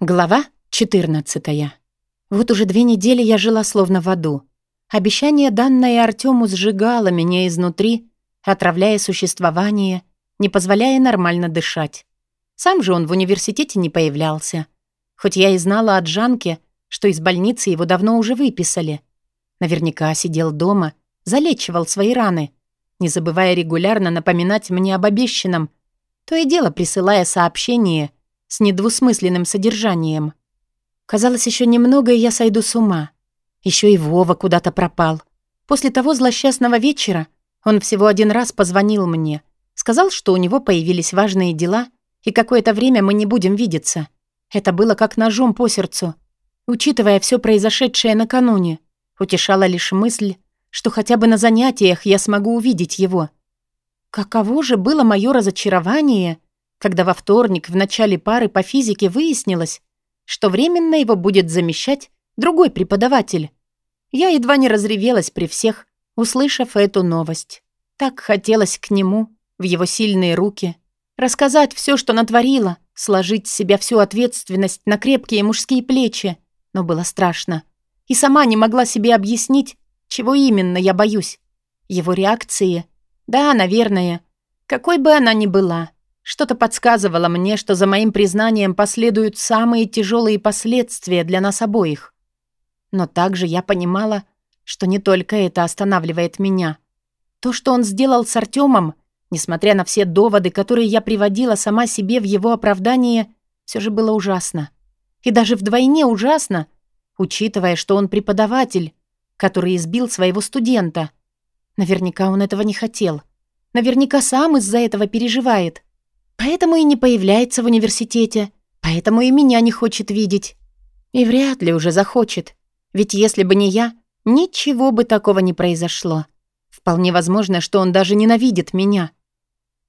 Глава 14. Вот уже две недели я жила словно в аду. Обещание, данное Артему, сжигало меня изнутри, отравляя существование, не позволяя нормально дышать. Сам же он в университете не появлялся. Хоть я и знала от Жанки, что из больницы его давно уже выписали. Наверняка сидел дома, залечивал свои раны, не забывая регулярно напоминать мне об обещанном, то и дело присылая сообщение — с недвусмысленным содержанием. Казалось, еще немного, и я сойду с ума. Еще и Вова куда-то пропал. После того злосчастного вечера он всего один раз позвонил мне, сказал, что у него появились важные дела, и какое-то время мы не будем видеться. Это было как ножом по сердцу. Учитывая все произошедшее накануне, утешала лишь мысль, что хотя бы на занятиях я смогу увидеть его. Каково же было мое разочарование — когда во вторник в начале пары по физике выяснилось, что временно его будет замещать другой преподаватель. Я едва не разревелась при всех, услышав эту новость. Так хотелось к нему, в его сильные руки, рассказать все, что натворила, сложить с себя всю ответственность на крепкие мужские плечи, но было страшно. И сама не могла себе объяснить, чего именно я боюсь. Его реакции? Да, наверное. Какой бы она ни была. Что-то подсказывало мне, что за моим признанием последуют самые тяжелые последствия для нас обоих. Но также я понимала, что не только это останавливает меня. То, что он сделал с Артемом, несмотря на все доводы, которые я приводила сама себе в его оправдание, все же было ужасно. И даже вдвойне ужасно, учитывая, что он преподаватель, который избил своего студента. Наверняка он этого не хотел. Наверняка сам из-за этого переживает. Поэтому и не появляется в университете, поэтому и меня не хочет видеть. И вряд ли уже захочет. Ведь если бы не я, ничего бы такого не произошло. Вполне возможно, что он даже ненавидит меня.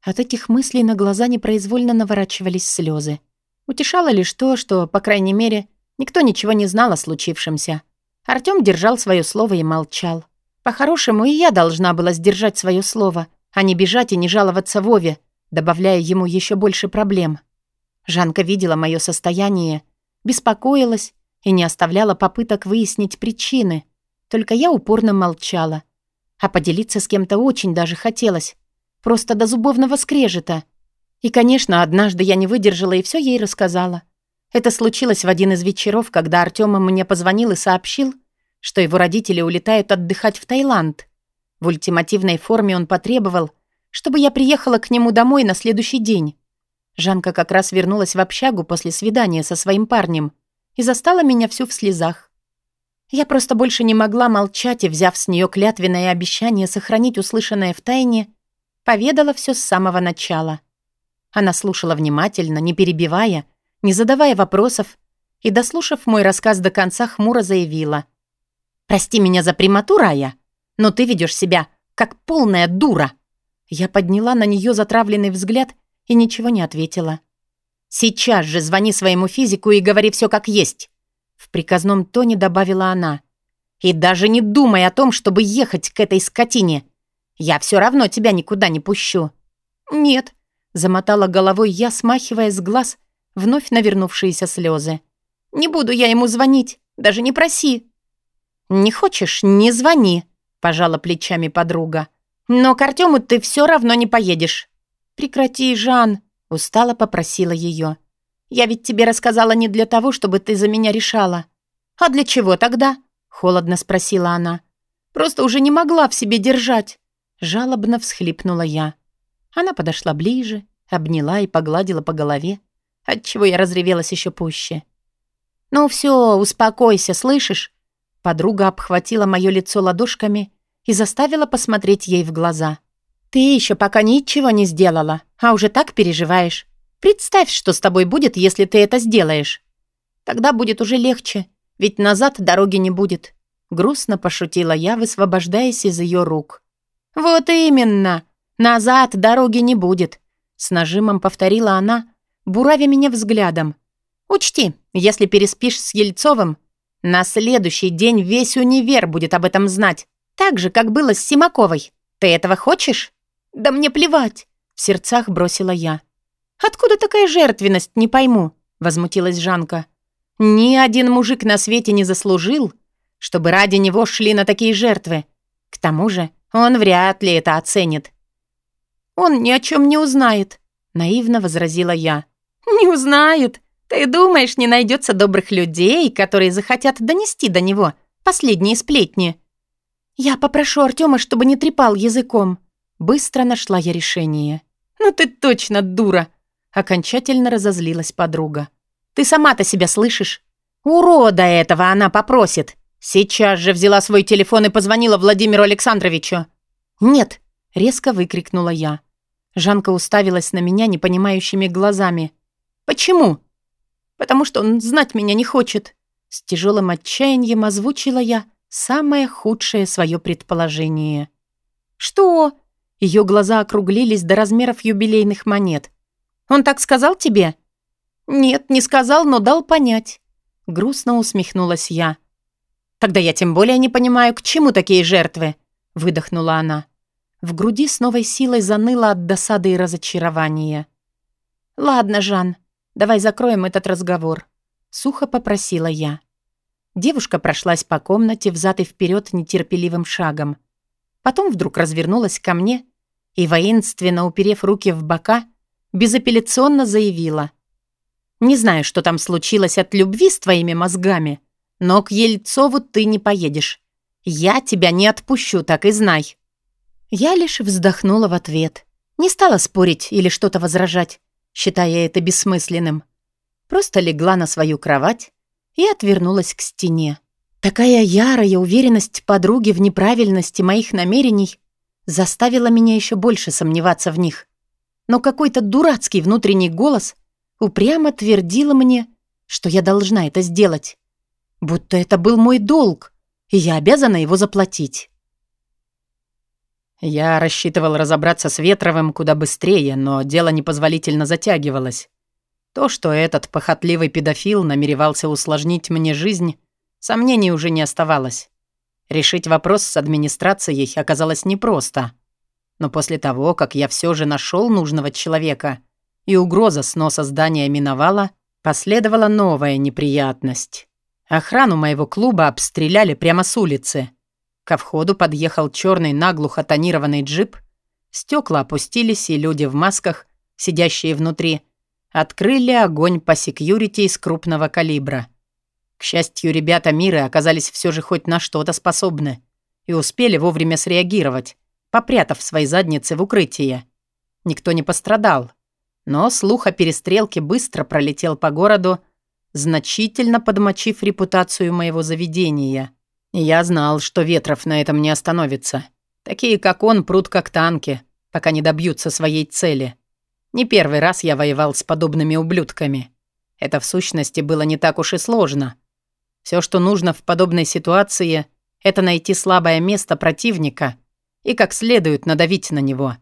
От этих мыслей на глаза непроизвольно наворачивались слезы. Утешало лишь то, что, по крайней мере, никто ничего не знал о случившемся. Артём держал свое слово и молчал. По-хорошему, и я должна была сдержать свое слово, а не бежать и не жаловаться Вове, добавляя ему еще больше проблем. Жанка видела мое состояние, беспокоилась и не оставляла попыток выяснить причины. Только я упорно молчала. А поделиться с кем-то очень даже хотелось. Просто до зубовного скрежета. И, конечно, однажды я не выдержала и все ей рассказала. Это случилось в один из вечеров, когда Артём мне позвонил и сообщил, что его родители улетают отдыхать в Таиланд. В ультимативной форме он потребовал, чтобы я приехала к нему домой на следующий день. Жанка как раз вернулась в общагу после свидания со своим парнем и застала меня всю в слезах. Я просто больше не могла молчать и, взяв с нее клятвенное обещание сохранить услышанное в тайне, поведала все с самого начала. Она слушала внимательно, не перебивая, не задавая вопросов, и, дослушав мой рассказ до конца, хмуро заявила. «Прости меня за прямоту, Рая, но ты ведешь себя как полная дура». Я подняла на нее затравленный взгляд и ничего не ответила. «Сейчас же звони своему физику и говори все как есть», — в приказном тоне добавила она. «И даже не думай о том, чтобы ехать к этой скотине. Я все равно тебя никуда не пущу». «Нет», — замотала головой я, смахивая с глаз вновь навернувшиеся слезы. «Не буду я ему звонить, даже не проси». «Не хочешь — не звони», — пожала плечами подруга. Но к Артему ты все равно не поедешь. Прекрати, Жан, устало попросила ее. Я ведь тебе рассказала не для того, чтобы ты за меня решала. А для чего тогда? Холодно спросила она. Просто уже не могла в себе держать. Жалобно всхлипнула я. Она подошла ближе, обняла и погладила по голове, отчего я разревелась еще пуще. «Ну все, успокойся, слышишь?» Подруга обхватила мое лицо ладошками и заставила посмотреть ей в глаза. «Ты еще пока ничего не сделала, а уже так переживаешь. Представь, что с тобой будет, если ты это сделаешь. Тогда будет уже легче, ведь назад дороги не будет». Грустно пошутила я, высвобождаясь из ее рук. «Вот именно! Назад дороги не будет!» С нажимом повторила она, буравя меня взглядом. «Учти, если переспишь с Ельцовым, на следующий день весь универ будет об этом знать. Так же, как было с Симаковой. Ты этого хочешь? Да мне плевать, в сердцах бросила я. Откуда такая жертвенность, не пойму, возмутилась Жанка. Ни один мужик на свете не заслужил, чтобы ради него шли на такие жертвы. К тому же он вряд ли это оценит. «Он ни о чем не узнает», — наивно возразила я. «Не узнает? Ты думаешь, не найдется добрых людей, которые захотят донести до него последние сплетни?» «Я попрошу Артема, чтобы не трепал языком». Быстро нашла я решение. «Ну ты точно дура!» Окончательно разозлилась подруга. «Ты сама-то себя слышишь? Урода этого она попросит. Сейчас же взяла свой телефон и позвонила Владимиру Александровичу». «Нет!» — резко выкрикнула я. Жанка уставилась на меня непонимающими глазами. «Почему?» «Потому что он знать меня не хочет». С тяжелым отчаянием озвучила я самое худшее свое предположение. «Что?» Ее глаза округлились до размеров юбилейных монет. «Он так сказал тебе?» «Нет, не сказал, но дал понять». Грустно усмехнулась я. «Тогда я тем более не понимаю, к чему такие жертвы?» Выдохнула она. В груди с новой силой заныло от досады и разочарования. «Ладно, Жан, давай закроем этот разговор», — сухо попросила я. Девушка прошлась по комнате взад и вперед нетерпеливым шагом. Потом вдруг развернулась ко мне и, воинственно уперев руки в бока, безапелляционно заявила. «Не знаю, что там случилось от любви с твоими мозгами, но к Ельцову ты не поедешь. Я тебя не отпущу, так и знай». Я лишь вздохнула в ответ. Не стала спорить или что-то возражать, считая это бессмысленным. Просто легла на свою кровать и отвернулась к стене. Такая ярая уверенность подруги в неправильности моих намерений заставила меня еще больше сомневаться в них. Но какой-то дурацкий внутренний голос упрямо твердил мне, что я должна это сделать. Будто это был мой долг, и я обязана его заплатить. Я рассчитывал разобраться с Ветровым куда быстрее, но дело непозволительно затягивалось. То, что этот похотливый педофил намеревался усложнить мне жизнь, сомнений уже не оставалось. Решить вопрос с администрацией оказалось непросто. Но после того, как я все же нашел нужного человека и угроза сноса здания миновала, последовала новая неприятность. Охрану моего клуба обстреляли прямо с улицы — Ко входу подъехал черный наглухо тонированный джип. Стекла опустились, и люди в масках, сидящие внутри, открыли огонь по секьюрити из крупного калибра. К счастью, ребята мира оказались все же хоть на что-то способны и успели вовремя среагировать, попрятав свои задницы в укрытие. Никто не пострадал, но слух о перестрелке быстро пролетел по городу, значительно подмочив репутацию моего заведения. Я знал, что Ветров на этом не остановится. Такие, как он, прут как танки, пока не добьются своей цели. Не первый раз я воевал с подобными ублюдками. Это в сущности было не так уж и сложно. Все, что нужно в подобной ситуации, это найти слабое место противника и как следует надавить на него.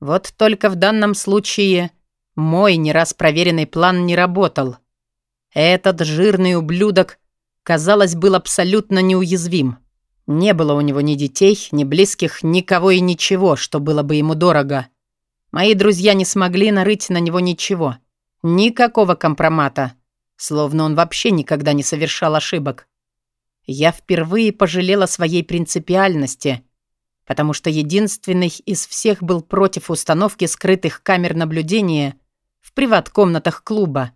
Вот только в данном случае мой не раз проверенный план не работал. Этот жирный ублюдок казалось, был абсолютно неуязвим. Не было у него ни детей, ни близких, никого и ничего, что было бы ему дорого. Мои друзья не смогли нарыть на него ничего. Никакого компромата. Словно он вообще никогда не совершал ошибок. Я впервые пожалела своей принципиальности, потому что единственный из всех был против установки скрытых камер наблюдения в приват-комнатах клуба.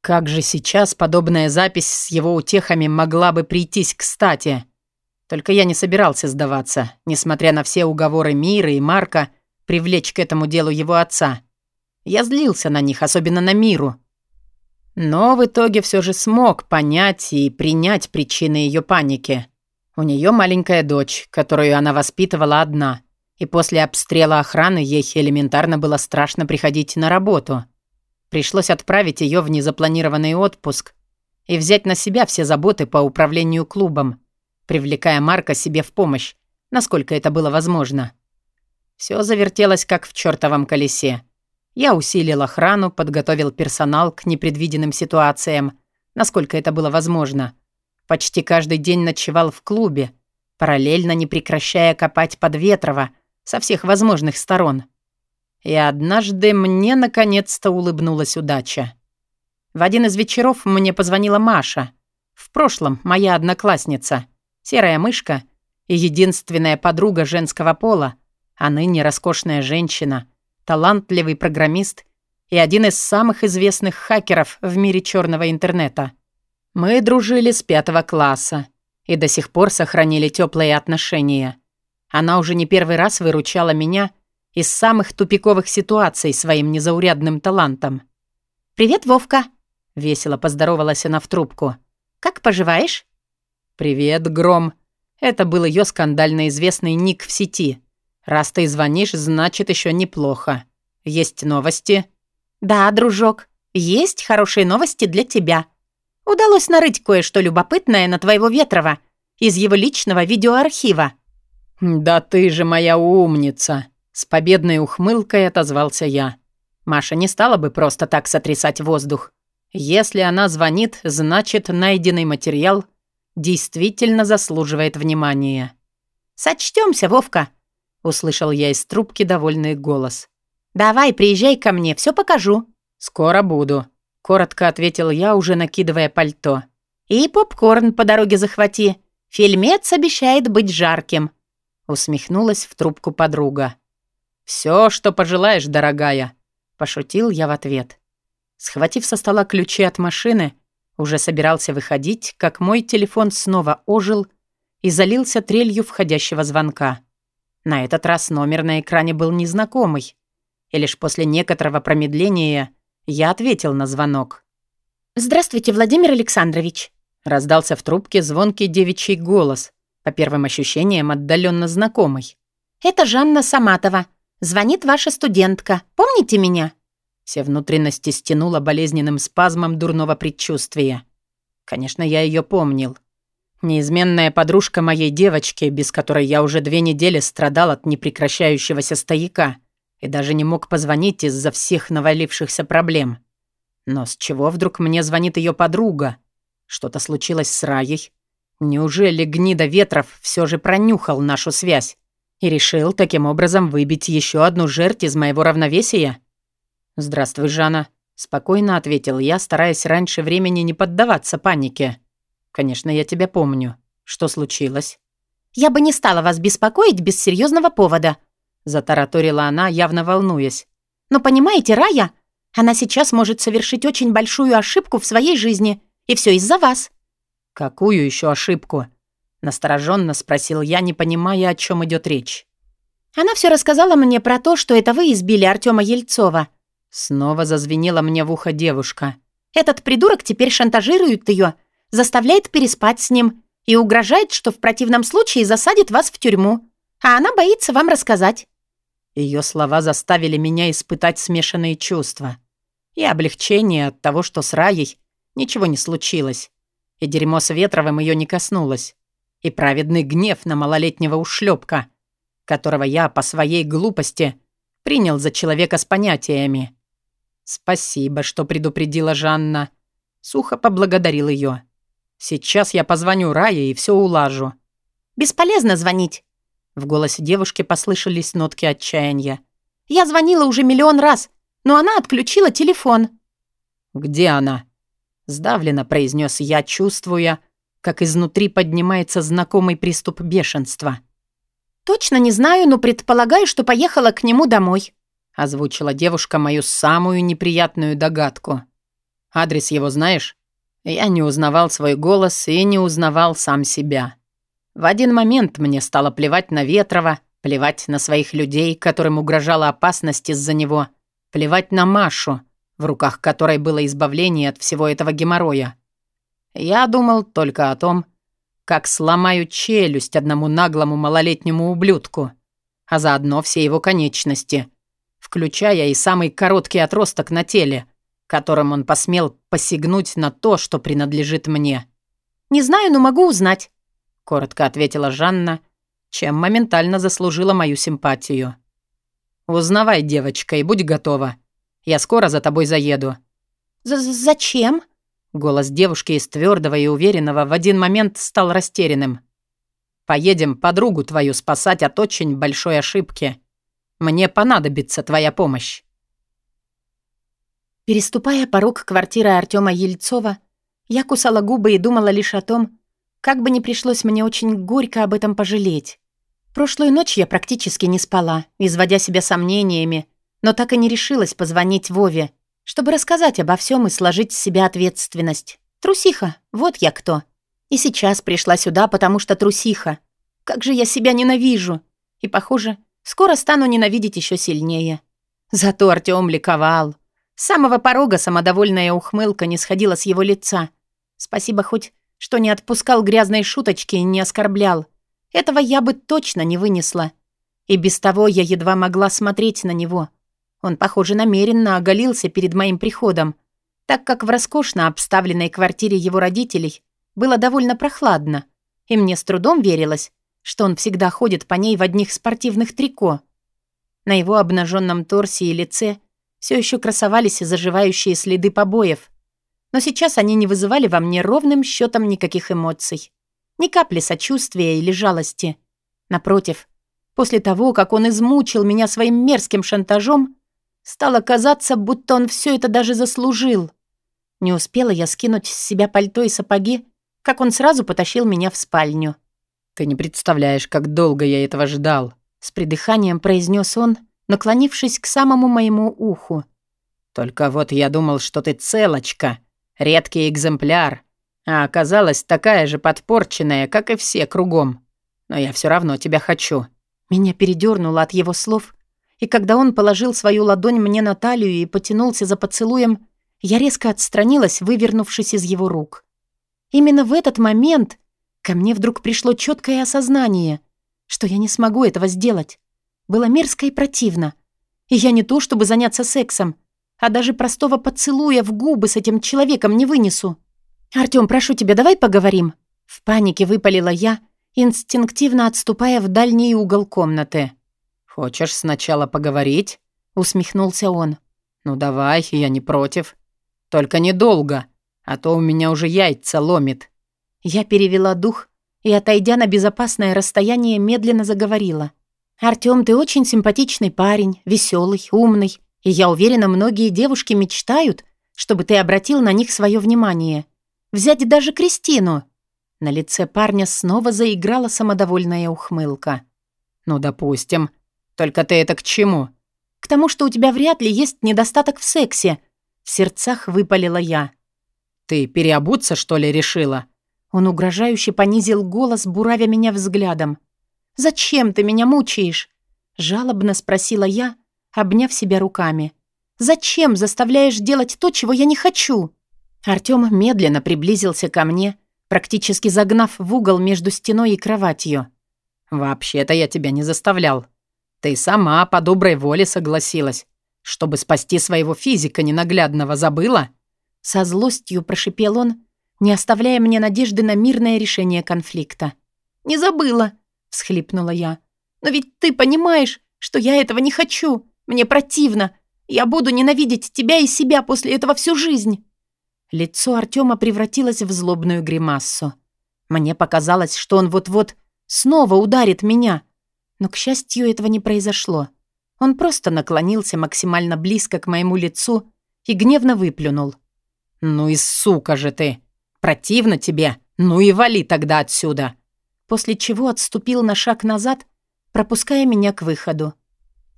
Как же сейчас подобная запись с его утехами могла бы прийтись кстати? Только я не собирался сдаваться, несмотря на все уговоры Мира и Марка привлечь к этому делу его отца. Я злился на них, особенно на Миру. Но в итоге все же смог понять и принять причины ее паники. У нее маленькая дочь, которую она воспитывала одна, и после обстрела охраны ей элементарно было страшно приходить на работу. Пришлось отправить ее в незапланированный отпуск и взять на себя все заботы по управлению клубом, привлекая Марка себе в помощь, насколько это было возможно. Все завертелось как в чертовом колесе. Я усилил охрану, подготовил персонал к непредвиденным ситуациям, насколько это было возможно. Почти каждый день ночевал в клубе, параллельно не прекращая копать под Ветрова со всех возможных сторон. И однажды мне наконец-то улыбнулась удача. В один из вечеров мне позвонила Маша. В прошлом моя одноклассница, серая мышка и единственная подруга женского пола, а ныне роскошная женщина, талантливый программист и один из самых известных хакеров в мире черного интернета. Мы дружили с пятого класса и до сих пор сохранили теплые отношения. Она уже не первый раз выручала меня из самых тупиковых ситуаций своим незаурядным талантом. «Привет, Вовка!» — весело поздоровалась она в трубку. «Как поживаешь?» «Привет, Гром!» Это был ее скандально известный ник в сети. «Раз ты звонишь, значит, еще неплохо. Есть новости?» «Да, дружок, есть хорошие новости для тебя. Удалось нарыть кое-что любопытное на твоего Ветрова из его личного видеоархива». «Да ты же моя умница!» С победной ухмылкой отозвался я. Маша не стала бы просто так сотрясать воздух. Если она звонит, значит, найденный материал действительно заслуживает внимания. «Сочтёмся, Вовка!» — услышал я из трубки довольный голос. «Давай, приезжай ко мне, все покажу». «Скоро буду», — коротко ответил я, уже накидывая пальто. «И попкорн по дороге захвати. Фильмец обещает быть жарким», — усмехнулась в трубку подруга. «Все, что пожелаешь, дорогая», — пошутил я в ответ. Схватив со стола ключи от машины, уже собирался выходить, как мой телефон снова ожил и залился трелью входящего звонка. На этот раз номер на экране был незнакомый, и лишь после некоторого промедления я ответил на звонок. «Здравствуйте, Владимир Александрович», — раздался в трубке звонкий девичий голос, по первым ощущениям отдаленно знакомый. «Это Жанна Саматова. Звонит ваша студентка. Помните меня?» Все внутренности стянуло болезненным спазмом дурного предчувствия. Конечно, я ее помнил. Неизменная подружка моей девочки, без которой я уже две недели страдал от непрекращающегося стояка и даже не мог позвонить из-за всех навалившихся проблем. Но с чего вдруг мне звонит ее подруга? Что-то случилось с Раей? Неужели гнида ветров все же пронюхал нашу связь и решил таким образом выбить еще одну жертву из моего равновесия? «Здравствуй, Жанна», — спокойно ответил я, стараясь раньше времени не поддаваться панике. «Конечно, я тебя помню. Что случилось?» «Я бы не стала вас беспокоить без серьезного повода», — затараторила она, явно волнуясь. «Но понимаете, Рая, она сейчас может совершить очень большую ошибку в своей жизни, и все из-за вас». «Какую еще ошибку?» — настороженно спросил я, не понимая, о чем идет речь. «Она все рассказала мне про то, что это вы избили Артема Ельцова», Снова зазвенела мне в ухо девушка. «Этот придурок теперь шантажирует ее, заставляет переспать с ним и угрожает, что в противном случае засадит вас в тюрьму, а она боится вам рассказать». Ее слова заставили меня испытать смешанные чувства. И облегчение от того, что с Раей ничего не случилось, и дерьмо с Ветровым ее не коснулось, и праведный гнев на малолетнего ушлепка, которого я по своей глупости принял за человека с понятиями. «Спасибо, что предупредила Жанна». Сухо поблагодарил ее. «Сейчас я позвоню Рае и все улажу». «Бесполезно звонить». В голосе девушки послышались нотки отчаяния. «Я звонила уже миллион раз, но она отключила телефон». «Где она?» Сдавленно произнес я, чувствуя, как изнутри поднимается знакомый приступ бешенства. «Точно не знаю, но предполагаю, что поехала к нему домой» озвучила девушка мою самую неприятную догадку. «Адрес его знаешь?» Я не узнавал свой голос и не узнавал сам себя. В один момент мне стало плевать на Ветрова, плевать на своих людей, которым угрожала опасность из-за него, плевать на Машу, в руках которой было избавление от всего этого геморроя. Я думал только о том, как сломаю челюсть одному наглому малолетнему ублюдку, а заодно все его конечности — включая и самый короткий отросток на теле, которым он посмел посягнуть на то, что принадлежит мне. «Не знаю, но могу узнать», — коротко ответила Жанна, чем моментально заслужила мою симпатию. «Узнавай, девочка, и будь готова. Я скоро за тобой заеду». З «Зачем?» Голос девушки из твердого и уверенного в один момент стал растерянным. «Поедем подругу твою спасать от очень большой ошибки. Мне понадобится твоя помощь». Переступая порог квартиры Артема Ельцова, я кусала губы и думала лишь о том, как бы не пришлось мне очень горько об этом пожалеть. Прошлую ночь я практически не спала, изводя себя сомнениями, но так и не решилась позвонить Вове, чтобы рассказать обо всем и сложить с себя ответственность. Трусиха, вот я кто. И сейчас пришла сюда, потому что трусиха. Как же я себя ненавижу. И, похоже, скоро стану ненавидеть еще сильнее. Зато Артём ликовал. Самого порога самодовольная ухмылка не сходила с его лица. Спасибо хоть, что не отпускал грязные шуточки и не оскорблял. Этого я бы точно не вынесла. И без того я едва могла смотреть на него. Он, похоже, намеренно оголился перед моим приходом, так как в роскошно обставленной квартире его родителей было довольно прохладно, и мне с трудом верилось, что он всегда ходит по ней в одних спортивных трико. На его обнаженном торсе и лице все еще красовались заживающие следы побоев, но сейчас они не вызывали во мне ровным счетом никаких эмоций. Ни капли сочувствия или жалости. Напротив, после того, как он измучил меня своим мерзким шантажом, стало казаться, будто он все это даже заслужил. Не успела я скинуть с себя пальто и сапоги, как он сразу потащил меня в спальню. «Ты не представляешь, как долго я этого ждал», — с придыханием произнес он, наклонившись к самому моему уху. «Только вот я думал, что ты целочка, редкий экземпляр, а оказалась такая же подпорченная, как и все кругом. Но я все равно тебя хочу». Меня передернуло от его слов, и когда он положил свою ладонь мне на талию и потянулся за поцелуем, я резко отстранилась, вывернувшись из его рук. Именно в этот момент ко мне вдруг пришло четкое осознание, что я не смогу этого сделать. Было мерзко и противно. И я не то, чтобы заняться сексом, а даже простого поцелуя в губы с этим человеком не вынесу. «Артём, прошу тебя, давай поговорим». В панике выпалила я, инстинктивно отступая в дальний угол комнаты. «Хочешь сначала поговорить?» — усмехнулся он. «Ну давай, я не против. Только недолго, а то у меня уже яйца ломит». Я перевела дух и, отойдя на безопасное расстояние, медленно заговорила. «Артём, ты очень симпатичный парень, веселый, умный, и я уверена, многие девушки мечтают, чтобы ты обратил на них свое внимание. Взять даже Кристину». На лице парня снова заиграла самодовольная ухмылка. «Ну, допустим. Только ты это к чему?» «К тому, что у тебя вряд ли есть недостаток в сексе», — в сердцах выпалила я. «Ты переобуться, что ли, решила?» Он угрожающе понизил голос, буравя меня взглядом. «Зачем ты меня мучаешь?» — жалобно спросила я, обняв себя руками. «Зачем заставляешь делать то, чего я не хочу?» Артём медленно приблизился ко мне, практически загнав в угол между стеной и кроватью. «Вообще-то я тебя не заставлял. Ты сама по доброй воле согласилась, чтобы спасти своего физика ненаглядного, забыла?» Со злостью прошипел он, не оставляя мне надежды на мирное решение конфликта. «Не забыла», — всхлипнула я. «Но ведь ты понимаешь, что я этого не хочу. Мне противно. Я буду ненавидеть тебя и себя после этого всю жизнь». Лицо Артема превратилось в злобную гримассу. Мне показалось, что он вот-вот снова ударит меня. Но, к счастью, этого не произошло. Он просто наклонился максимально близко к моему лицу и гневно выплюнул. «Ну и сука же ты! Противно тебе? Ну и вали тогда отсюда!» После чего отступил на шаг назад, пропуская меня к выходу.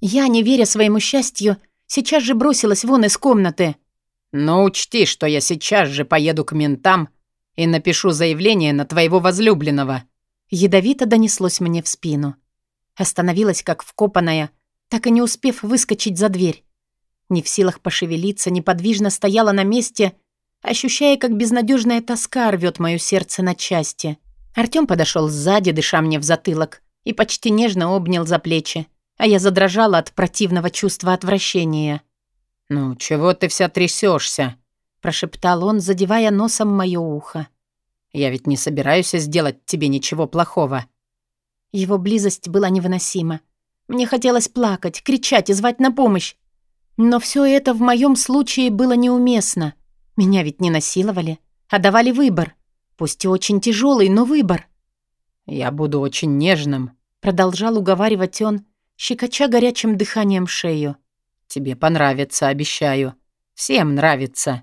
Я, не веря своему счастью, сейчас же бросилась вон из комнаты. Но учти, что я сейчас же поеду к ментам и напишу заявление на твоего возлюбленного». Ядовито донеслось мне в спину. Остановилась как вкопанная, так и не успев выскочить за дверь. Не в силах пошевелиться, неподвижно стояла на месте, ощущая, как безнадежная тоска рвет мое сердце на части. Артём подошел сзади, дыша мне в затылок, и почти нежно обнял за плечи, а я задрожала от противного чувства отвращения. «Ну, чего ты вся трясешься? прошептал он, задевая носом моё ухо. «Я ведь не собираюсь сделать тебе ничего плохого». Его близость была невыносима. Мне хотелось плакать, кричать и звать на помощь. Но все это в моем случае было неуместно. Меня ведь не насиловали, а давали выбор. Пусть и очень тяжелый, но выбор. «Я буду очень нежным», — продолжал уговаривать он, щекоча горячим дыханием шею. Тебе понравится, обещаю. Всем нравится».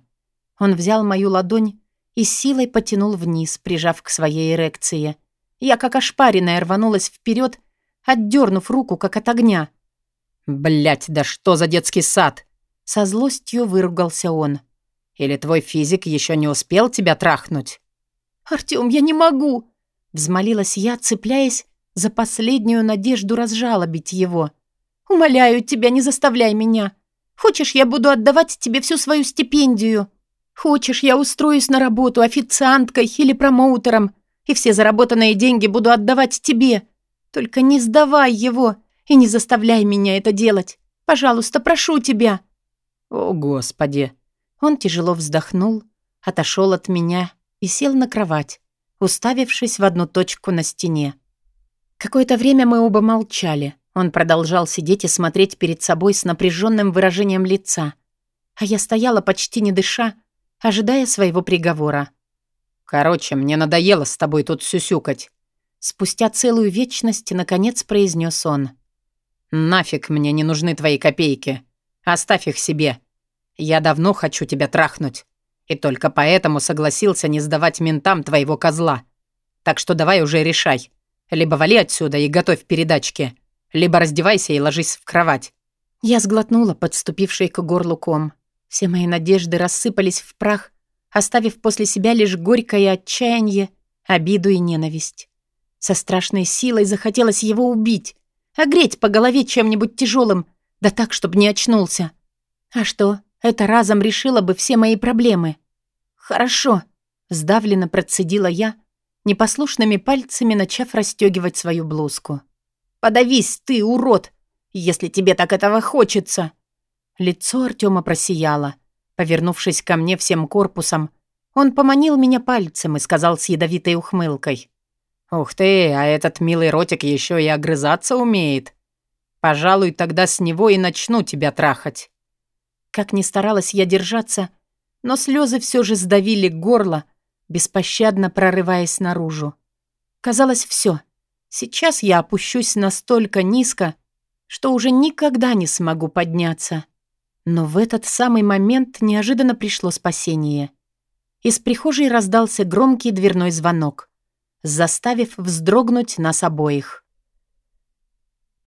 Он взял мою ладонь и силой потянул вниз, прижав к своей эрекции. Я, как ошпаренная, рванулась вперед, отдернув руку, как от огня. Блять, да что за детский сад?» Со злостью выругался он. «Или твой физик еще не успел тебя трахнуть?» «Артём, я не могу!» Взмолилась я, цепляясь за последнюю надежду разжалобить его. «Умоляю тебя, не заставляй меня. Хочешь, я буду отдавать тебе всю свою стипендию? Хочешь, я устроюсь на работу официанткой или промоутером, и все заработанные деньги буду отдавать тебе? Только не сдавай его и не заставляй меня это делать. Пожалуйста, прошу тебя». «О, Господи!» Он тяжело вздохнул, отошел от меня и сел на кровать, уставившись в одну точку на стене. Какое-то время мы оба молчали. Он продолжал сидеть и смотреть перед собой с напряженным выражением лица. А я стояла почти не дыша, ожидая своего приговора. «Короче, мне надоело с тобой тут сюсюкать». Спустя целую вечность, наконец, произнес он. «Нафиг мне не нужны твои копейки. Оставь их себе. Я давно хочу тебя трахнуть. И только поэтому согласился не сдавать ментам твоего козла. Так что давай уже решай. Либо вали отсюда и готовь передачки, либо раздевайся и ложись в кровать». Я сглотнула подступивший к горлу ком. Все мои надежды рассыпались в прах, оставив после себя лишь горькое отчаяние, обиду и ненависть. Со страшной силой захотелось его убить, огреть по голове чем-нибудь тяжелым, да так, чтобы не очнулся. А что, это разом решило бы все мои проблемы. «Хорошо», — сдавленно процедила я, непослушными пальцами начав расстегивать свою блузку. «Подавись ты, урод, если тебе так этого хочется!» Лицо Артема просияло. Повернувшись ко мне всем корпусом, он поманил меня пальцем и сказал с ядовитой ухмылкой. «Ух ты, а этот милый ротик еще и огрызаться умеет. Пожалуй, тогда с него и начну тебя трахать». Как ни старалась я держаться, но слезы все же сдавили горло, беспощадно прорываясь наружу. Казалось, все. Сейчас я опущусь настолько низко, что уже никогда не смогу подняться. Но в этот самый момент неожиданно пришло спасение. Из прихожей раздался громкий дверной звонок, заставив вздрогнуть нас обоих.